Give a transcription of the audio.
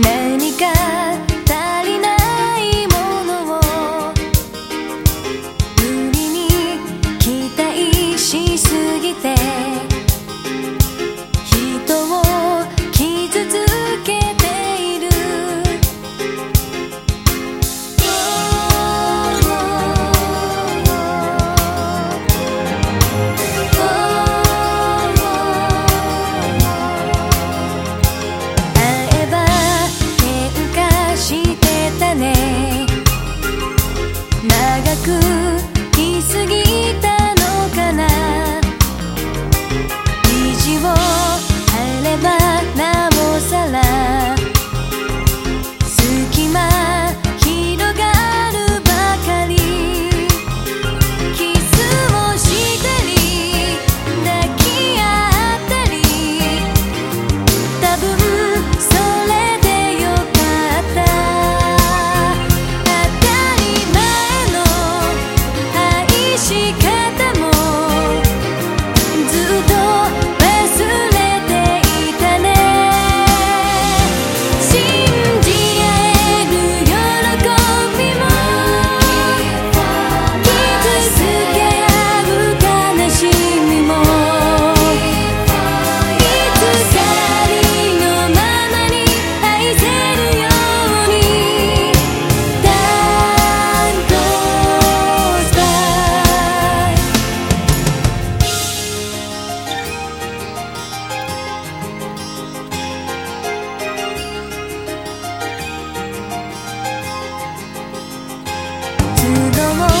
何か come on.